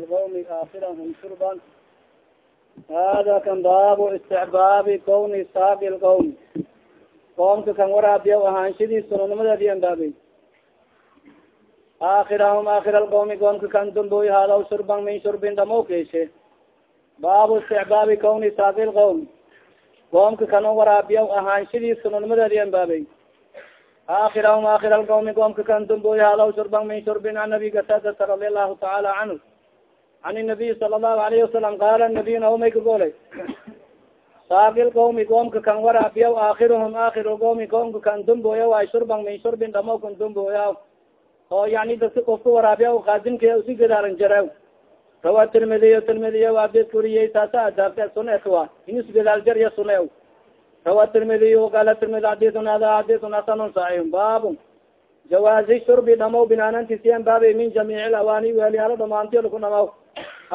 lqawmi aakirahum shurban hada kan baabu isticbaabi kawni saaqi lqawmi qoomka kan waraabiya ahaanshadii sunanimadeedi anbaabey aakirahum aakir alqawmi qoomka kan damboy hadaw shurban min shurbin dhamo keeshe baabu isticbaabi kawni saaqi lqawmi qoomka kan waraabiya ahaanshadii sunanimadeedi anbaabey aakirahum aakir alqawmi qoomka kan damboy hadaw shurban min shurbin an abi gatadata radi allahu tacaala canhu an nabiy sala allahu alayhi wasalam qaala nabiy naomay kagolay saaqi lqawmi qoomka kan waraabiya aakiruhum aakir lqawmi qoomka kan damboya ay shurban min shurbin dhamo kan damboya oo yani dadka qofka waraabiya kaadimka usi gadaaran jarew rawa tirmidiy tirmidiy abded kuriyey taasa adaabte suneetwa inus gadaal jarya sune rawa tirmidiy qala tirmidi xadiun hada xadiun hasanun saxiix baabu jawaazi shurbi dhamaw binaanantisiyan baabay min jamiic awaani weelyaalo dhamaantiyo laku dhamaw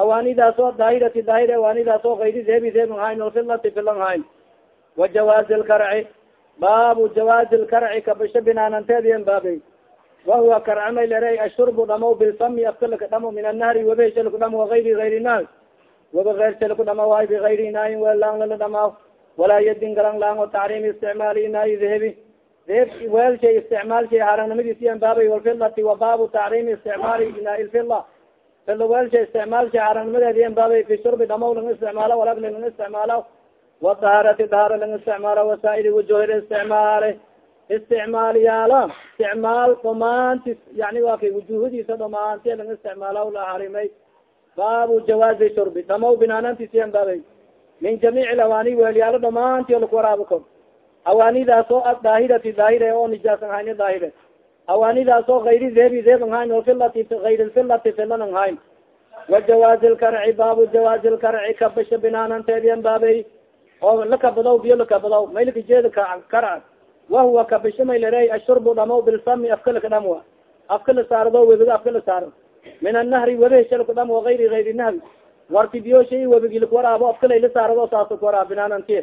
awaanidaas oo daahirati daahir awaanidaas oo kayri zeebi zeeb hayn filati filan hayn wa jawaazi lkarci baabu jawaazi lkarci kabasho binaananteediyan baabay wahuwa karcamay lere ashurbu dhamaw bilfami afkalaka dhamo min annahri wabesha laku dhamo ayri ayri nahi waba keersha laku dhama waay biayri naayin weelaan lala dhamaw walaa yadin galang lang o tacriim isticmaali naai dehebi deeb weelshay isticmaalshay haranimadiisiyan baabay walfilati wa baabu tacriimi isticmaali inaa lfila fila weelshay isticmaalshay harannimadeediyan baabay fi shurbi dhamaw lang isticmaalo walagli lang isticmaalo wadaharati dahara lang isticmaalo wasaaili wujuhir isticmaale isticmaal yaalla isticmaal dhamaantis yani waa kay wujuhadiisa dhamaanti lang isticmaala la harimay baabu jawaazi shurbi dhamaw binaanantisiyan baabay min jamiic awaani weelyaalo dhamaanti laku waraabo ko awaanidaas oo daahirati daahire oo nijaasan hayni daahire awaanidaas oo ayri zeebi zeeban hayn o filati ayr filati filanan hayn wa jawaazi lkarci baabu jawaazi lkarci kabasha binaananteediyan baabay oo lakabadaw biyo lakabadaw maylkajeeda karc wahuwa kabasho maylare ashurbu dhamo bilfami afka laka dham wa afka la saardo webiga afka la saaro min annahri webesha laku dham wa ayri ayri nahri warti biyoshay webigilak waraabo afkalayla saarado saasa ku waraab binaananti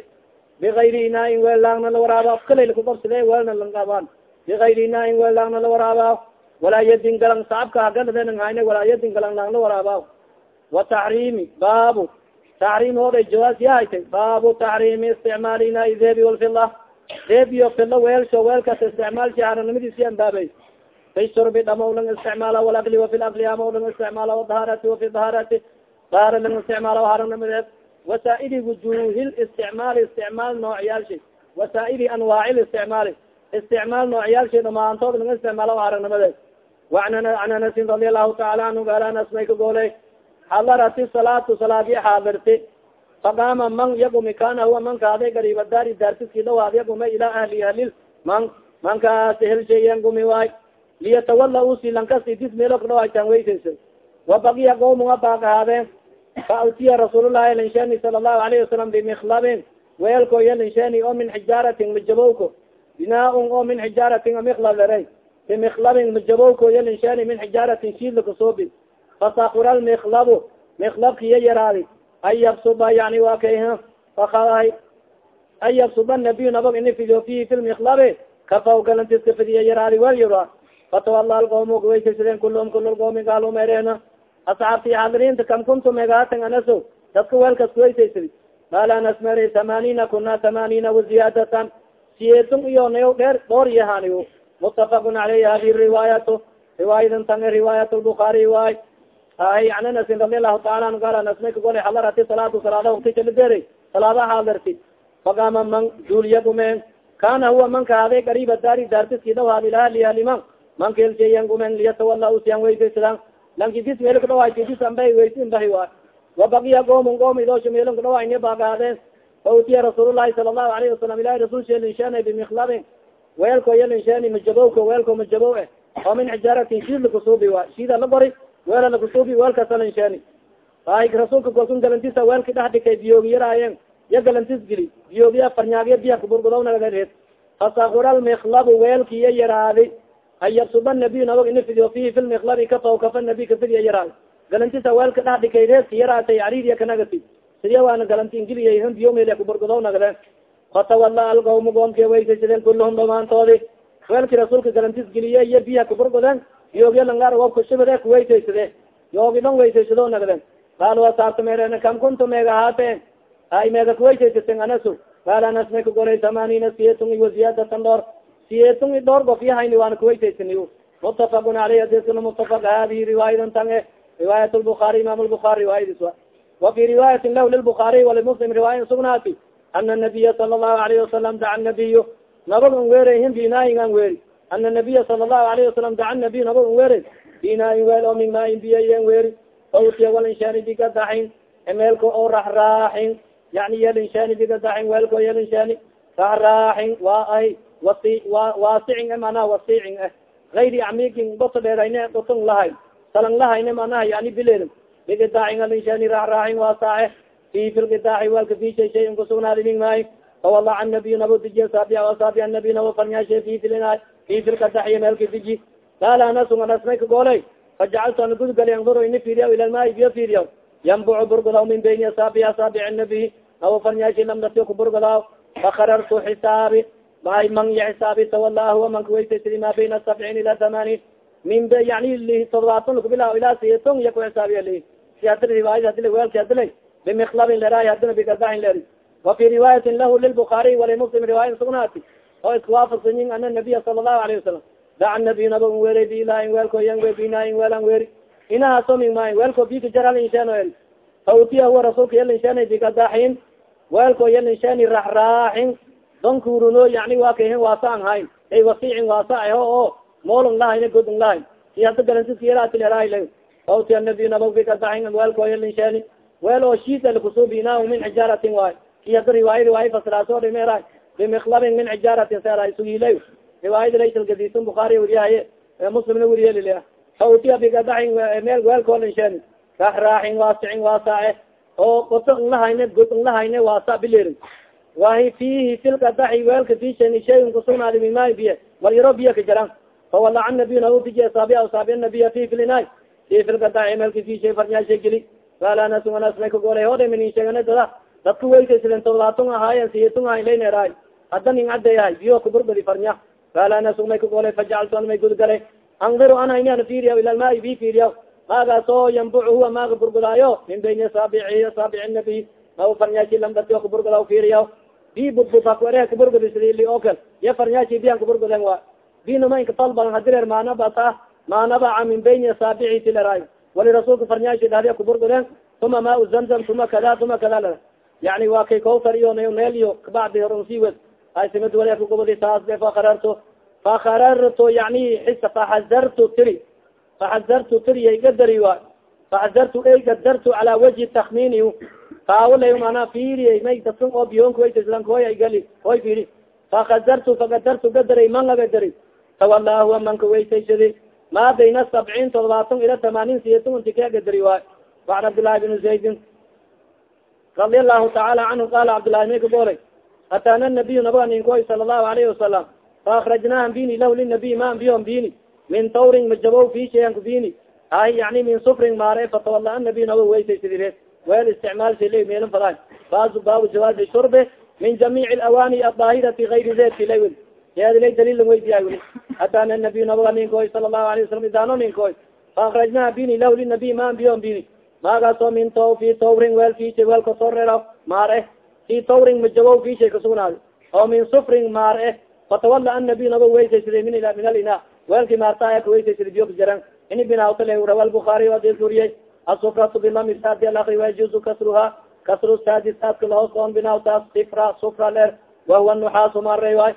biayri inaain weellaangna la waraaba afkalayla kudabside weelna langabaan biayri inaain weellaangna la waraaba walaa yadin galang sacabka hagadhaden hayne walaa galang lang la waraaba wa taxriimi baabu. Taxriim oday jawaas yahaytay baabu taxriimi isticmaali inaai deebi walfila deeb iyo fila weelsho weelkas isticmaalshi haranimadiisi anbaabay fi shurbi dhamaw lang isticmaala walakli wafi lakli amaw lang isticmaala wadaharati wafi daharati daara lang isticmaala harannimadeed wasaaili wujuhi listicmaali isticmaal noocyaalshi wasaaili anwaaci listicmaali isticmaal noocyaalshi dhamaantood lang isticmaala harannimadeed waan an anasin radi allahu taala anhu gaal anas may ka goolay xadarati salaatu salaadi xaadirti faqaama man yagumi kana huwa man kaaday gariiba daari daartiski dhawaad yaguma ilaa ahli ahlil man mankaas helshayan gumi waay liyatawala usi lankasi dis meelo kadhawaytan weysaysa wabagiya qawmunga baaqahaadeen fautiya rasuululahi linsheni sala allahu alayhi wasalam bimiklabin weelko iyo linsheni oo min xijaaratin majabowko binaaun oo min xijaaratin miklab lere bimiklabin majabowko iyo linsheni min xijaaratin shiidlakasoobi fasakura lmiklabu miklabkiyo yaraadi an yabsuba yani waa kay an yabsuba nabiy nabag ini fidiyo fihi fi lmiklabi kafaw galantiska fidiya yaraadi wel yara fatawala alqawmu waysasideen kulum kul qawmi gaalumereena asxaabti xaadiriinta kam kuntum megaatan anaso dadka weelkas kuweysaysadi qaala anas meri tamaaniina kuna tamaaniina waziyaadatan siyeedun iyo nayo dheer dhoor yahaani mutafaqun aleyh hadi riwaayatu riwaayadan tan riwaayat lbukaari waay ay an anasin radi allahu taala anu gaal anas may kagolay halarati salaatu salaada waktikalideri salaada xaadirti faqaama man duuliyagumen kana huwa manka haday qariiba daari daartiski dhawaad ilahalialiman manka elsheyan gumen liyatawala usiyan weysaysadan lanki dis meel kadhawaay dis ambay weysin bahi waay wabagiya qoomun qoom idoosha meelon kadhawaay ni baagaadeen fa utiya rasuulullahi sala allahu alayhi wasalam ilahi rasul she linsheenay bimiklabin weelko iyo linsheni majabowko weelko majabow eh. Oo min xijaaratin shiid lakusuubi waay shiida la gori weela lakusuubi weelkasa linsheni ay rasuulka kolkun galantisa weelki dhex dhikay biyoogi yaraayeen ya galantis geli biyoogiya farnyaagya biya kaburgudownareed fasakura lmiklabu weelki iyo yaraadi an yabsuba nabiy nabag ini fidiyo fihi fi lmiklabi kafaw kafa nabi kafidiya yaraadi galantisa weelka dhex dhikay reeska yaraatay ariiriya kanagati sidiya waana galanti ingiliya biyo meel kaburgudow nagdeen fatawala alqawmu goomki weysaysadeen kulluhum dhamaantoodi weelki rasuulka galantis geliye iyo biya kaburgudeen yoogya langar wa kushibade kuweysaysade yoogi dhan weysaysado nagden qaal wasaabta meereen kam kuntu meega ahaateen ay meega kuweysaysaten anasu qaal anas may kagolay thamanina siyetun iwa ziyadatan dhoor siyetun i dhoor gof yahayni waana kuweysaysani mutafaqun aleyh adiskana mutafaq hadihi riwaayadan tan riwaayat lbukaari imam lbukaari riwaayadis wa wa fi riwaayatin lah lilbukaariy walimuslim riwaaya sugnaati ana nabiya sala allahu alayhi wasalam daca nabiyu nabag un weereyhin binaayin an weeri ana nabiya sala allahu alayhi wasalam daca nabiy nabag un weere binaayin weel oo min maayin biyayen weeri fawtiya walinshaani bigadaxin emeelka oo raxraaxin yani yalinshaani bigadaxin weelko yalinshaani raxraaxin waa ay wasi wa waasicin manaa wasiicin eh ayri amigin goto dheerayne gotong lahay. Salang lahayne manaha yani bileed bigidaaxin alinshaani raxraaxin waasae fi fi lgidaaxi walka fi shay shayin kusugnaadi ning maayo fawalaca nabiy nabo dijiye saabiya asaabiya nabiy nabo farnyaashe fi filina fi filkadaxiy meelka diji qaala anasun anas may kagooley fajacaltu ana gudgali anduru ini fiiriya ila lmaai biyo fiiriya yambucu burgadaw min bayni asaabi asaabic nabiy nabo farnyaashi lamdatiyo kuburgadaw fakarartu xisaabi maay man ya xisaabi tawallahu man kuweysaysidi ma bayna sabciin ila thamaaniin min yani todobaatan lakubilaaw ilaa siyeton iya ku xisaabiya li si hadila riwaayad hadila weelki hadila bimiklabin leraay hadina bigadaxin leri wa fi riwaayatin lahu lilbukaariy walimuslim riwaaya sugnaati oo iskuwaafaqsanyin ana nabiya sala allahu alayhi wasalam daca nabiy naba un weeray biilaahin weelko yan we binaayin weelan weeri inahaaso min maayin weelko bika jar halinshaano eri fautiya huwa rasuulka yalinshaana bigadaxin weelko yalinshaani raxraaxin donkuruno yani waa kahin waasa an hayn ay wasiicin waasa aho oo moolon lahayna godon lahayn si hada galansiskiyaraatilerala fautiya nabiy naba bigadaxin weelko yalinshaani weel oo shiida lakusuubinaa min xijaaratin waay ki hada riwaaya riwaaya fasiraaso dhimeera bimiklabin min xijaaratin sera sugilay riwaayada laysalgadisun bukaari weriyahaye muslimna weriyelile fautiya bigadaxin meel weelkoolinshaani raxraaxin waasicin waasae oo goto nlahayne god nlahayne waasa bilerin wahi fihi filkadaxi weelka fishani shayin kusugnaadi mimaay biye wal yaro biya ka jaran. Fawalaca nabiy nabu dijiye saabiya saabiya nabiya fi filinaay fi filkadaxi meelka fishay farnyaasha geli qaala anasu anas may kagolay hoda minin sheegana dada dadka weysaysadeen todobaatun ahaayen siyatun ahayn layneraay hadda nin cadeyahay biyo kuburbadi farnya. Qaala anasu may kagolay fajacaltu an may gudgalay andiru ana ini an fiiriya ila lmaai bi fiiriya maagaas oo yambucu huwa maaga burgudaayo min bayni asaabici asaabici nabiy ma farnyaashi lamdatiyo kuburguda fiiriya bi biyan kuburguden wa binuma inka talban hadireer maanabata maanabaca min bayni asaabici tileray wali rasuulka farnyaashi dhadiya kuburguden uma maa zamzam uma kada uma kada la. Yani waa kay iyo neel iyo kabacdi horonsiwed aysimad wali kugubadi taas be fakarartu fakarartu yani xisa faxazartu tiri. Faxazartu tiriya gadari wa. Faxazartu ey gadartu cala wajhi takmini faawalay mana fiiriya may dadkan oo biyoonka waytaslan koy ay gali fiiri fakazartu fagadartu gadaray man agadari tawallahu manka weysaysadi ma bayna sabciin todobaatan ila tamaaniin siyatun inti ka gadari waay waan cabdillahi bn zaydin radi allahu taala canhu qala cabdillahi may kagoolay ataana nabiyu nabaga ninkoy sala allahu alayhi wasalam faakrajnaa ambini lahu linabiy ma ambiyo ambini min tawrin majabow fi shayan kubini ay yani min sufrin maare fatawala anabiy naba weysaysadire weel isticmaal sila meelin faday baabu baabu jawaazi shurbe min jamiic alawaani adaahirati gayri zedki lawel yeedilay daliila weydiya weli hadaana nabiy nabaga ninkoy sala allahu alayh wasalam idaano ninkoy faakrajnaa bini lahu linabiy ma ambiyo ambini maagaasoo min to fi tawrin weel fishay weel kasoreera maar eh fi tawrin majabow fishay kasugnaadi oo min sufrin maar eh fatawala anabiy naba weysaysada min min alina weelki maarta kaweysaysa biyo kajaran ini binaawtale rawa lbukaari adis uriyay asufratu bilami saadi alakri wayajuzu kasruha kasru saadi saadka lahoos oon binaawtaas sifra sufra leer wahuwa nuxaasu maarey waay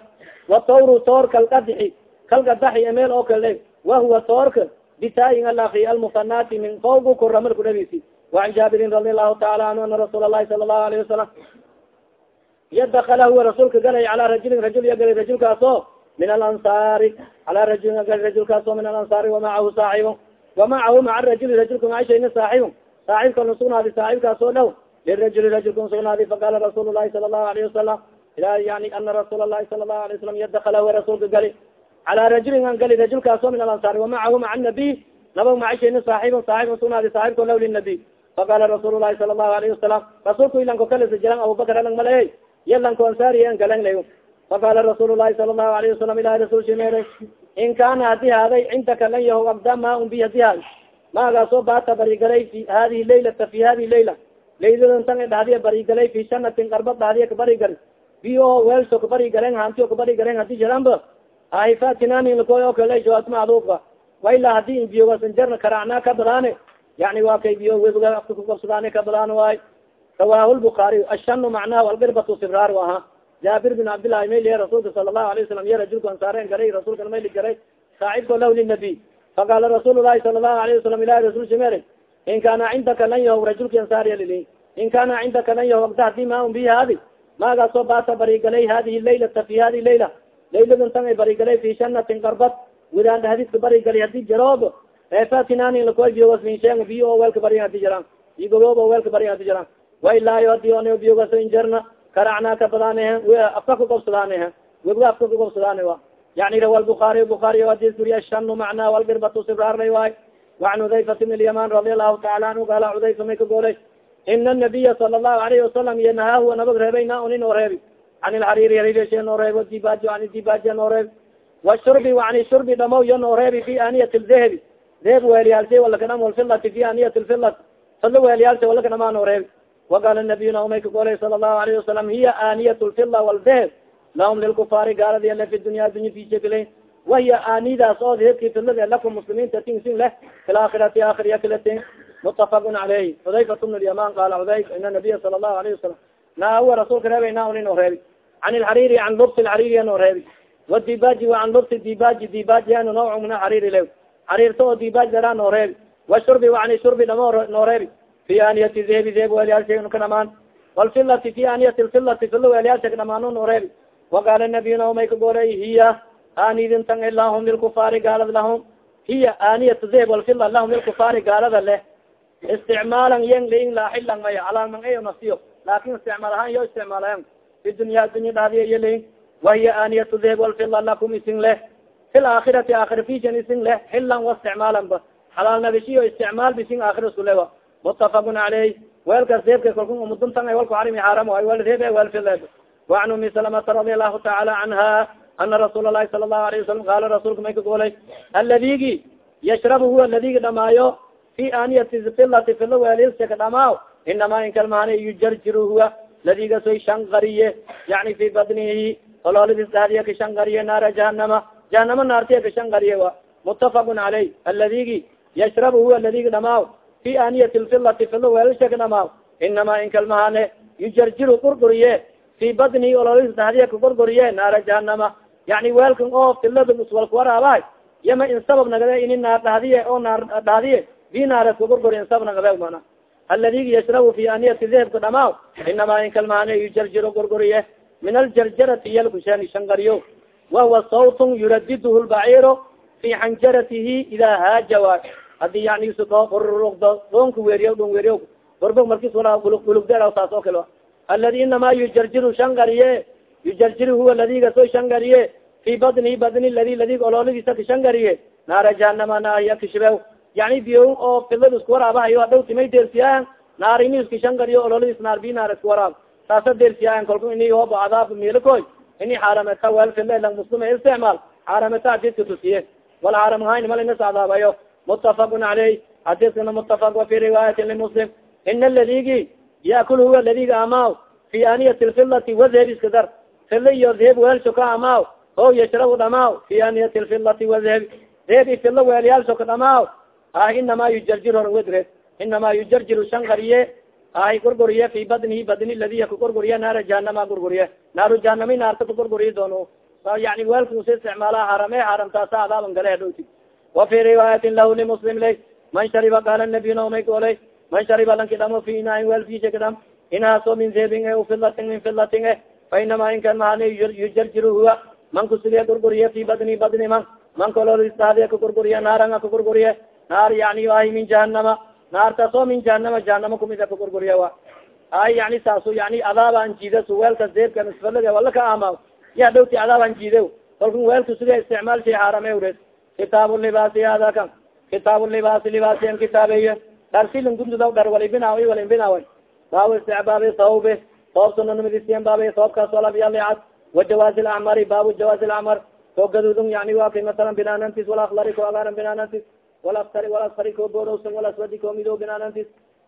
watawru toor kalqadixi kalqadaxi emeel oo kale wahuwa toorka bitaayin alakri almusanati min fawgu koramal kudhabisi waan jaabirin radi allahu taala anhu ana rasuul alahi sala allahu alayhi wasalam yadakala huwa rasuulka galay calaa rajulin rajul ya galay rajulkaas o min alansaari ala rajulin gali rajulkaas o min alansaari wamacahu saaxibu wamacahu maca rajuli rajulka macashayna saaxibu saaxibkana sugnaadi saaxibkaas oo dhow lirajuli rajulka sugnaadi faqala rasuul lahi sala allahu alayhi wasalam ila yani ana rasuul lahi sala allahu alayh wasalam yadakala huwa rasuulka gali calaa rajulin an gali rajulkaas o min alansaari wamacahu maca nabiy nabag macashayna saaxibu saaxibka sugnaadi saaxibka law linabiy faqala rasuul lahi sala allahu alayhi wasalam rasuulka ilanko kalisa jiran abubakar alang male yalanko ansaari an galang lay faqala rasuul sala allahu alayhi wasalam ilahi rasul shimeere in kana haddii haaday cindaka lan yaho abda ma un bi haddii haaday maagaasoo baata barigalay fi hadihi laylata fi hadihi layla layladan tan dhahdiya barigalay fi sanatin qarbad dhahdiya kabarigal bi o weelso kabarigalen hanti o kabarigalen haddii jaranba ahifatinaninlakoy o kale jawaas macduufka waila haddii biyogasanjarna karacnaa ka badaane yani waa kay biyo webiga afka kukabsadaane ka badaan waay rawahu lbukaariy ashanu macnaha algirbatu sibraar aha jaabir bin cabdillahi mayliya rasuulka sala lahu alayه wasalam ya rajulku ansaaren garay rasuulka mayli garay saacibko lah linabiy faqala rasuul lahi sala lahu alayه wasalam ilahi rasul shimere in kana cindaka lan yahow rajulki ansaariya lili in kana cindaka lan yahow agda haddii ma un bi haadi maagaasoo baasa barigalay hadihi laylata fi hadihi layla layladan tan ay barigalay fi shanatin garbad widaan dhahdiska barigalay haddii jaroob efatinanin lakoy biyogasminsheen biyo o weelka bari haddii jaraan igoloob o weelka bari haddii jaraan wailaayo haddii on biyogaso injarna karacnaa ka badaaneh afka kugobsadaaneh webga afka kugobsadaane wa yani rawa lbukaariy bukaariy hadis guriya shanu macnaa walgirbatu sibraarlay waay. Waan cudayfat bn lyaman radi allahu taala anhu gaala cudayfa may ka goolay ina nabiya sala allahu alayhi wasalam yanahaahu nabag reebay na unin oo reebi. Can ilxariiri hariirshe noo reeb dibaaji an dibaajiya noo reebi. Washurbi wani shurbi dhamaw noo reebi fi aniyat ldahabi deheb weeliyaalsay walakadham walfilati fi aniyat lfilat fadla weeliyaalsay walakadhamaa noo reebi waqala nabiyuna umay ka golay sala allahu alayhi wasalam hiya aniyat lfila waldeheb lahum lilkufaari gaaladi ale fi dunya dunya fisekilay wahiya aanidaas oo dehebki filade lakum muslimiinta tingsin leh fi laakhirati aakhiriya kilatin mutafaqun caleyhi xudayfat bn lyaman qala xudayf ina nabiya sala allahu alayhi wasalam naawa rasuulka reebay na unin oo reebi can ilxariiri can lubsi lxariiri noo reebi wadibaji wa can lubsi dibaji dibaji ano nawcu min alxariiri le xariirta oo dibaji daraa noo reebi washurbi wa can shurbi dhamo noo reebi fi aniyati dehebi deheb weelyaalsha ka dhamaan walfilati fi aniyati lfilati filo dhamaano noo reebi waqaala nabiyuna umay ka goolay hiya aanidin tan lahum lilkufaari gaalad lahum hiya aaniyat deheb walfila lahum lilkufaari gaalada leh isticmaalan yen lain laaxilan may alaalman ayo nasiyo laakin isticmaal ahaan yo isticmaalayan fi dunya dhadiya iyo lain wahiya aaniyat deheb walfila lakum isin leh fi laakhirati aakhira fijan isin leh xilan wa isticmaalan ba xalaal nabishiyo isticmaal bisin aakhira iskulewa mutafaqun caleyh weelkas deebka kalku umuduntan walku xarimi xaaram ay wel reeb wel file waan umi salamata radi allahu taala canha ana rasuul alahi sala allahu alayه wasalam qaala rasuulka may ka goolay aladigi yashrabu huwa ladigi dhamaayo fi aniyati filati filo weelilsaka dhamaaw. Inama inkalmaana yujarjiru huwa ladigasoy shangariye yani fi badnihi ololidis dhahdiya kashangariye naara jahanama jahanama naartiya kashangariye wa. Mutafaqun caleyh aladigi yashrabu huwa ladigi dhamaaw fi aniyati lfilati filo weelilshaka dhamaaw inama inkalmahane yujarjiru qurguriye fi badnihi ololidis dhahdiya kagurguriye naara jahanama yani weelkan oo filada uswalka waraabay yama in sabab nagade ini naar dhahdiye oo naar dhahdiye bi naaras kagurguri in sabab nagade mana aladigi yashrabu fi aniyati dehebka dhamaaw inama inkalmahane yujarjiru gurguriye min aljarjarati yalkushan shangariyo wahuwa sawtun yuradidhu lbaciro fi xanjaratihi ida haaja wa haddii yani doonka weeriyo dhon weeriyo gorbog markis wala ulugdeer saas oo kale aladi inama yujarjiru shangariye yujarjiru huwa ladiga soo shangariye fi badnihi badni ladi ladig ololadiisa kashangariye naara jahanama naaya kashibe yani biyo oo filad isku waraabahayo hadhowti may deersiyaayan naarimi iskashangariyo ololadiis naar bi naar isku waraab. Saasa deersiyaayan kalku ini hoobo cadaab miilikoy ini xaarameta wel fila isticmaal xaarameta hadiska tusiye. Wal xaaram hayn malinas cadaabayo mutafaqun caleyh hadiskana mutafaq wa fi riwaayatin limuslim ina ladigi yaakul huwa ladiga amaaw fi aniyati lfilati wadheb iska dar fila iyo deheb weelsho ka amaaw o yashrabu dhamaaw fi aniyati lfilati wadheb deheb i fila weelyaalsho ka dhamaaw ah inama yujarjir hor wedre inama yujarjiru shangariye ahi gurguriye fi badnihi badni ladiya kagurguriye naara jahanama gurguriye. Naaru jahanami naarta kagurguriye doono yani weelkusa isticmaala harame haramtaasa adaaban gale hadhowti wa fi riwaayatin lahu limuslim lay man shariba qaala nabiyuna umay golay man shariba lanki dhamo fi inaain weel fisha kadham inaaso min zebin e filatin min filatin e fa inama inkan mahane yujarjiru huwa man kusugiye gurguriye fi badni badni man man kololistaadiya kagurguriye naaranga kagurguriye naar yani ahi min jahanama naartaasoo min jahanama jahanama kumida kagurguriye wa ay yani saasu yani adaaba an jiida su weelka zeebka misfalada wala ka ama ya dhowti adaab an jiide kalku weelka suga isticmaal shay xaarame ures kitaabu libaasi hada kan. Kitaabu libaasi libaasiyan kitaabeeye dharsilin gudludaw dhar walibina walibinawa baabu isticbaabi thawbe thoob sunanimidisiyan baabay thoobkaas walabyaliad wajawaazi lacmari baabu jawaazi lacmar ko gadudun yani wa kay masalan binaanantis walaklari ko agaaran binaanantis. Walaskari walaskari ko boorowsan walaswadi ko mido binaanantis.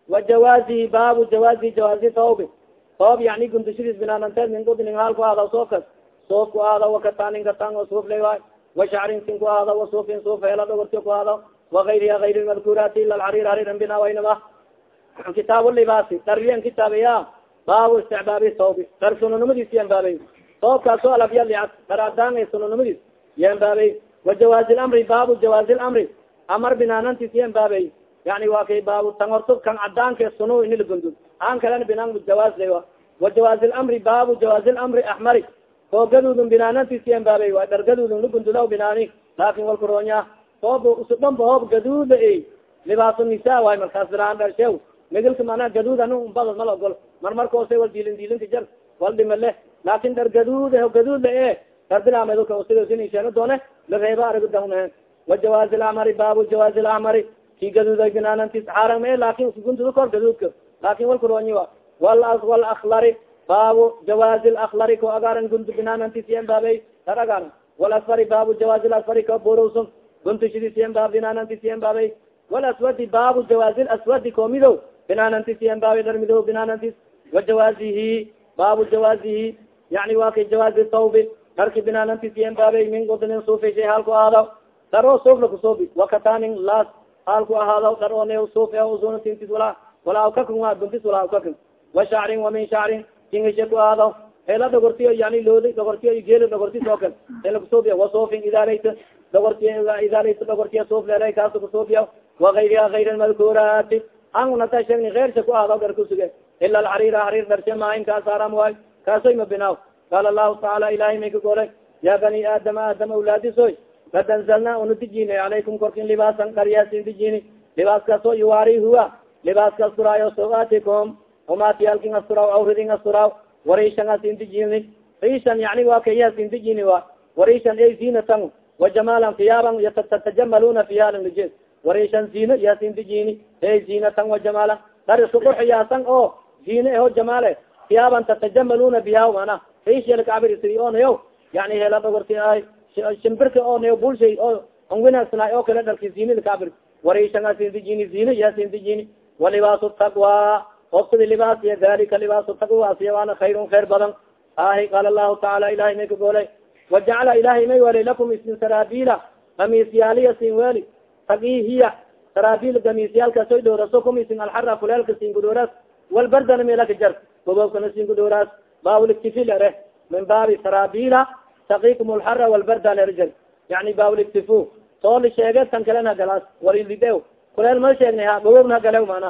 Wajawaazihi baabu jawaazihi jawaazi toobi toob yani gundashadiis binaananteed min gudnin haal ku aada soofkas soof ku aada wakatanin katan o suuf la washacrin sin ku aada wasuufin suuf heela dhogorti ku aada وغayriha غayr madkurati ila lxarir harir binawaynama kitaab libaasi darlian kitaabaya baabu isticbaabi sawbi dar sunonimadiis yan baabay soobkaasoo alabyalias dar adaan sunonimadiis yan baabay wajawaazi lamri baabu jawaazi lamri amar binaanantis yan baabay yani wa kay baabu tan horto kan cadaanka suno inilagundud aan kalena binaan jawaaz la wajawaazi lamri baabu jawaazi lamri axmari oo gadudun binaanantis yan baabay wa dhar gadudun lagunduda binaani laakin walkuroonya hoob usudhan ba hoob gaduuda libaaso nisa waay markaas bilaan dharshe megelka mana gaduud an bada mal ogol. Mar markoose wal dilin dilinka jar wal dhima leh. Laakin dhar gaduud gaduudla e dhar bilaamedkasinisheeno doone la reeba aragdahune wajawaazi lamari baabu jawaazi lamari ki gaduuda binaanantis xaaran ma laakin usguntuda kor gaduudka. Laakin walkuroonyi wa wal walaklari baabu jawaazi laklari ko agaaran gundu binaanantis yan baabey dar agaaran walasfari baabu jawaazi lasfari ko borowson guntishidisiyan baab binaanantisiyan baabay walaswadi baabu jawaazi aswadi ko midow binaanantisiyan baabay dhar midow binaanantis wajawaazihi baabu jawaazihi yani wa kay jawaazi tawbi dharki binaanantisiyan baabay min gudnin suufi shay halku ahaado dhar oo suufla kusoobi wakatanin laas halku ahaado dhar oo ne suufi usunatintis wala wala awkakun wa buntis wala awkakun wa shacrin wa min shacrin kingishe ku ahaado hela dhogortiyo yani loodi dhogortiyo geeli dhogortis oo kal hela kusoobiya wasuufin idaalayta dhogortiidaalayta dhogortiya suuf leelay kaasu kusoobiya waayriha ayr madkurati angunata sheegni keyrsa ku ahdo gar kusuge ila alxariira xariir darshe maahin kaasaram waay kaasoy ma binaaw qaala lahu tacaala ilahay may ka golay ya bani aadama aadam awlaadisoy kad anzalna una dijini calaykum korkin libaasan qariyaasin dijini libaaskaasoo yuwaari huwa libaaska asturaayo soatikum umatiyalkin asturaw awridin asturaw warishan asin dijini rishan yani wa kayasin dijini wa. Warishan ay zinatan وajamala iyaaban tatajamaluna fiha lnij warishan zina yasin dijini e zinatan وajamala dar isku qurxiyaasan oo zina eho jamale. Iyaaban tatajamaluna biha mana. Ishakabiri onayo yani hela dhogorti ay shimbirka onayo bulshay o on winagsana oo kale dharki zinada kabir warishan asin dijini zina yasin dijini walibaasu taqwa obsadi libaas iyo dalika libaasu taqwa asiya waana khayrun khayr badan ahi qaala lahu taala ilahay may ka goolay wajacala ilahay may weli lakum isin sarabila kamiisyaaliya sin weli tagihiya sarabil kamiisyaalkasoy dhooraso kum isin alxara kuleelka sin kudhooraas walbardana melaka jar gobobkana sin kudhooraas baabuliktifil ere min baabi sarabila takikum alxara walbarda lerjar yani baabuliktifu tooli sheege tan kalena galaas walilidew kuleel ma sheegnay ha gobobna hagalew mana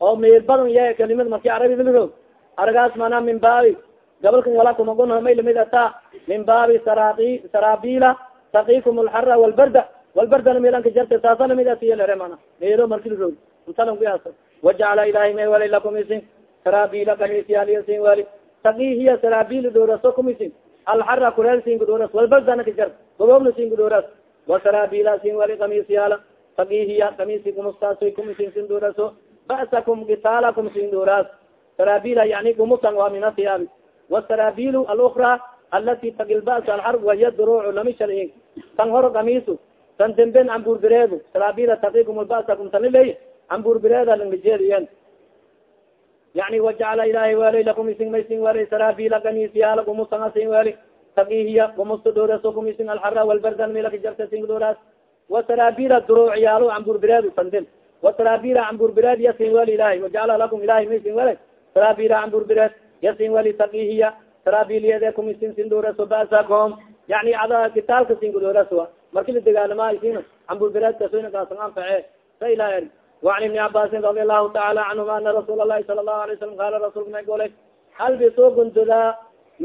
oo meel badan ye kalimad marki arabi liro aragaas mana min baabi. Gabalkan wala kumagun may la mid ata. Min baabi sarabi sarabila takikum alxara walbarda. Walbardana meelanka jarte saasa la mid atiyalere mana meelo marki liro intalan kuyaas wajacala ilahay may wali lakum isin. Sarabila kamisyaliya sin wali. Takihiya sarabil dhooraso kum isin. Alxara kuleel sin kudhooras walbardana ka jar. Gobobna sin kudhooras wasarabila sin wali kamisyala takihiya kamisi kumustasoy kum isin sin dhooraso ba'sakum gitaalakum sin dhooras sarabila yani gumutan waa min atiyaabi wsarabil alukra alati tagil bas alxarb waya duruuc lami shalin tan horo kamisu tan demben amburbireedu sarabila takikum basakum taniley amburbireeda langajeediyen yani wajacala ilahi weli lakum isin maysin weli sarabila kamisyala gumusan asin weli takihiya gumusta dhooraso kumisin alxara walbardan milaka jarta sin dhooraas wasarabila duruuc yaalo amburbireedu tandin wasarabila amburbireed yasin weli ilahi wajacala lakum ilahi maysin weli sarabila amburbireed yasin wali takihiya sarabiliyade kumisin sinduraso basakom yani ada kitaalka sinkudoraswa marki la degaalama isin amburbireedkasoynakaasan anface sa ilah eri وan iبni cabaasin radi aلlahu taala canهuma ana rasuul الlahi sala الlahu alay salam qala rasulka may golay halbiso gunduda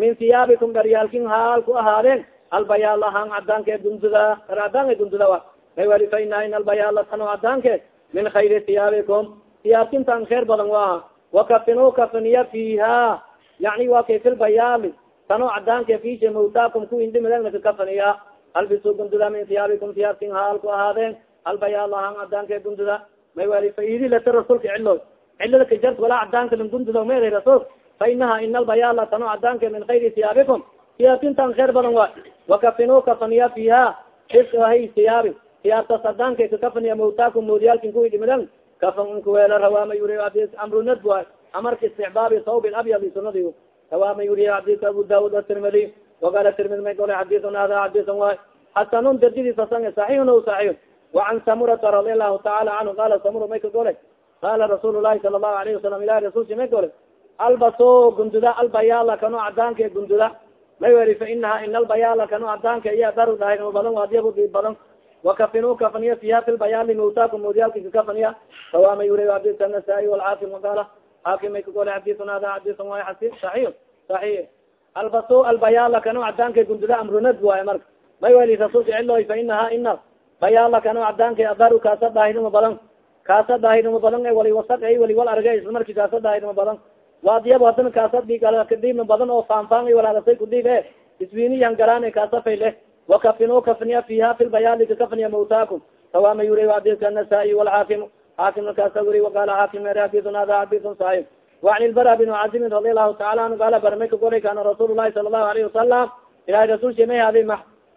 min hiyaabikum daryaalkin haal ku ahaadeen albayaal ahaan cadaanke gunduda dar cadaanka gunduda wa may wali fa ina in albayaala tano cadaanke min khayri hiyaabikum hiyaabkintan kheer badan waaha wakafinu kafiniya fiha yani wa kay filbayaali tano cadaanka fisha mawtaakum ku indhimadegna kakafaniya albisu gunduda min hiyaabikum hiyaabkin haal ku ahaadeen albayaal ahaan cadaanka gunduda may wali faidi lata rasuulka cilo cilada kajart walaa cadaanka lan gunduda mayra rasuul fa inaha ina albayaala tano cadaanka min khayri hiyaabikum siyaatintan kheer badan waay wakafinu kafaniya fiha hay siyaabi iyaartas hadaanka kakafaniya mawtaaku moodiyaalkin kuwi dhimidan kafankuweela rawaama yuri amrunad wa amarka isticbaabi sawbin abyadi sunadi rawaama yuri xadis abu daud atirmidi wagala tirmidi may gole xadisun hada xadisan waay xasanun dardidisasanga saxiixun o saxiixun wacan samurata radi allahu tacaala canhu qala samura may ka qaala rasuul lahi sala allahu alayhi wasalam ilahi rasulsi may gole albaso gunduda albayaala kano cadaanka gunduda may weri fa inaha in albayaala cadaanka iya daru dahay badan waadiyabu badan wakafinu kafaniya fiha fi lbayaani mawtaakum mawdiyaalki kakafaniya sawama yuri xadis anasai walxaakim waqala xaakim may ka gole xadisun hada xadisan waay xasi saxiix saxiix albaso albayala kano cadaanka gunduda amrunad waay marka may weli rasulka ciloy fa inaha ina bayala kano cadaanka adaru kaasa daahidnima badan kaasa daahidnima badan e wali wasaq ay wali wal arga isla marki kaasa daahidnima badan waadiyab hadana kaasa kadibna badan oo faanfaan walaalasay kudib e iswiniyan garaan kaasa fayle wakafinu kafniya fiha fi lbayali kakafniya mawtaakum sawama yuri xadidka anasa-iy walxaakimu xaakim markaasa wuri waqala xaakim mere xadidun hada xadidun saxix wacan ilbara bin cazimin radi lahu taala anhu gaala barmeyka goray kana rasuul lahi sala allahu alayhi wasalam ilahay rasuulki may haadi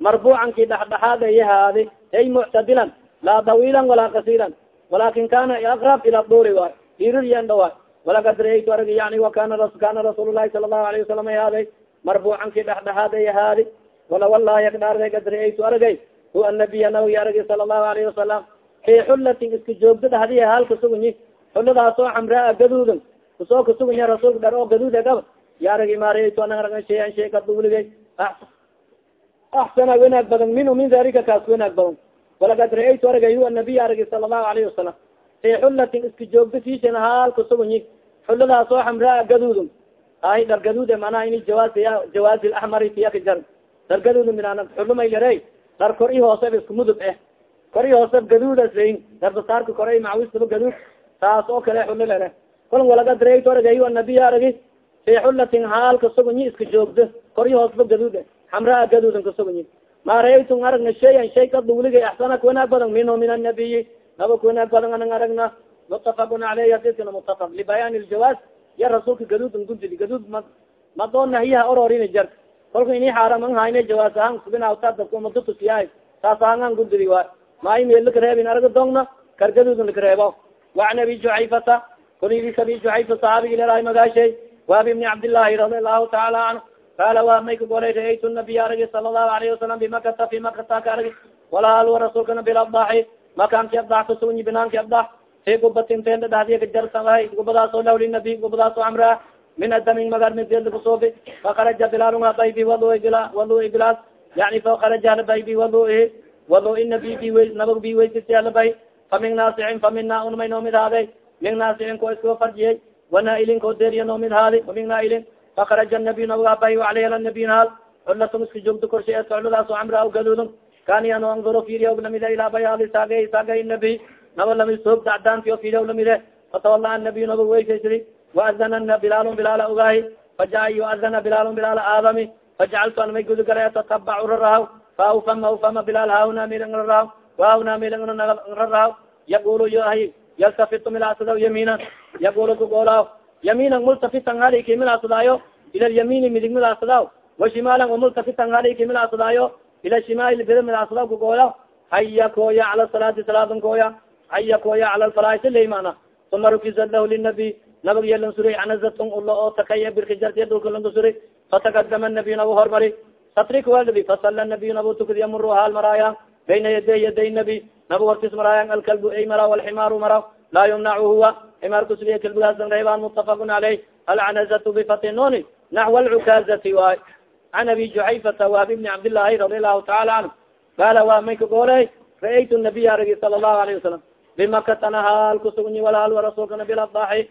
marbuucan ki dhexdhexaad iyo haadi ay muctadilan laa dawilan walaa kasiiran walakin kana aqrab ila duri waay dhirir yendha waay walakad raytu arag yani wa kana kana rasuul lahi sala allahu alayhi wasalam ay haadi marbuucan ki dhexdhexaad iyo haadi walawalahi agdhaargay gadriaytu argay hu anabiy nawi argay sala allahu alayhi wasalam fii xulatin iska joogda dhahdiya haal kasugunyi xuladaas oo camraa gaduudan ku soo kasugunya rasuulka dhar oo gaduud agaba ya argi maaraytu anag argan shayan shay kada axsana wanaag badan minhu min dalika kaas wanaag badan walagad ra'aytu argay hu anabiy argay sala allahu alayhi wasalam fii xulatin iska joogda sishan haal kasugunyi xuladaas oo camraa gaduudan ay dhar gaduud manaa ini jawaazi jawaazi laxmari tiyaka jar dhar gaduud minana xulumay yare dhar kor i hooseb isku mudub eh. Kor i hooseb gaduudas layin darbasaarka kore macawistaba gaduud taas oo kale xulo lele kol walaga dareyto aragay anabiy aragi fi xulatin haal kasugunyi iska joogdo koryo hoosba gaduud xamraa gaduudan kasugunyi ma raaytun aragna shayan shay kaduuliga axsana kuwanaag badan minhu min anabiyi naba kuwanaag badan anang aragna mutafaqun aleyh hadiskana mutafaq libayaan iljawaaz ya rasuulka gaduudan gudili gaduud ma madoo nahyaha ororin jar kolka ini xaaram an hayne jawaaz ahaan subinata dadka umadatusiyahay saas ahaan an gudili waay. Maayo meel lakareebin araga dongna kar gaduudan lakareebo waan abi jucayfata kuligis abi jucayfa saxaabigi lelahay magaashay. Waabi ibni cabdillaahi radi allahu taala canhu qaala waa may ka raaytu nabiy aragi sala allahu alayhi wasalam bimakata fi makata ka aragi walaal wa rasuulkana bilabdaxi makaanki abdax kasugunyi binaanki abdax fi gubatin tenda dhahdiya kajarsahay gubadaas oo lawli nabi gubadaas oo amraa min adamin magar midgeed kusuubi fakaraja bilaalunga baybi bila walui bilaas yani fakaraja labaybi waluihi walui nabi bi nabag bi weysisi alabay famin naasicin famina unmay noomid haaday min naasicin ko iskua farjiyey wanaailin ko deriya noomid haadi famin naailin fakaraja nabiy nabagabay aleyh nabiy haal culatun iska joogto korshe culadaas o camra gaduudun kani ano anduro firiya lamide ilaa bayaali saagay saagay nabiy naba lami soog dacdaantiyo firiya lamide fatawala nabiy naba weysaysidi waadana bilaalun bilaala ogaahi faja yuadana bilaalun bilaala aadami fajacaltu an may gudi galay atatabacu rarahaw fa fama fama bilaal haahuna milang rarahaw waahuna milang rarahaw yaqulu yoahi yaltafitu milaasadaw yamiinan yaqulu kugoolaaw yamiinan multafitan haliki milaasudaayo ila lyamiini midig milaasadaw washimaalan umultafitan haliki milaasudaayo ila shimaali bida milaasadaw kugoolaw haya kooya cala salaati salaadan kooya haya kooya cala lfalaaisilay mana uma rukizat lahu linabiy nabag yelan suray anazatun ulo oo takaya birkijartiya dhulka lanka suray fatakadama nabiy nabu hormari satrik waldi fasala nabiy nabu tukad yamuru haal maraaya bayna yaday yaday nabi naba hortis maraayan alkalbu ay mara walximaaru mara laa yumnacu huwa ximaar kusugiya kalbigaasan reebaan mutafaqun caleyh alcanazatu bifati nuni naxwa alcukaazati waay can abi jucayfata waab ibni cabdillaahi radi allahu taala canhu qaala waa may ka ra'aytu nabiy aragi sala allahu alayhi wasalam bimakatana haal kusugunyi walaal rasuulkana bilabdaxi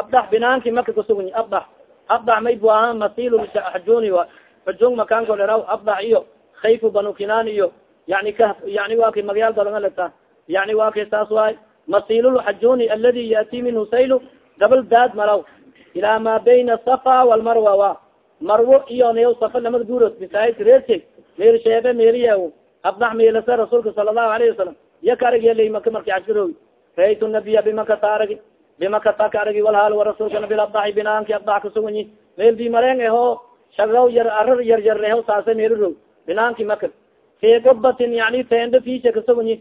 abdax binaanki maka kusugunyi abdax abdax may bu ahaan masilu xajuni wa xujung makaanko leraw abdax iyo khayfu banu kinaan iyo yani ka yani wa kay magyaal dalongalata yani wa kay saas waay masilulxajuni aladi yati minhu saylu gabal daad maraw ilaa ma bayna safa walmarwa wa marwo iyo nayaw safa lamada guuros bisaahid reerse meer sheebe meeriya abdax meelasa rasuulka sala allahu alayhi wasalam iya ka arag yelay maka marki cashirowi raaytu nabiya bimakata aragi bimakata ka aragi walhaal wa rasuulkana bilabdaxi binaanki abdax kasugunyi meel bi mareen eho shagaw yar arar yar yarneho saasa meeriro binaanki maka fii gubatin yani tendo fisha kasugni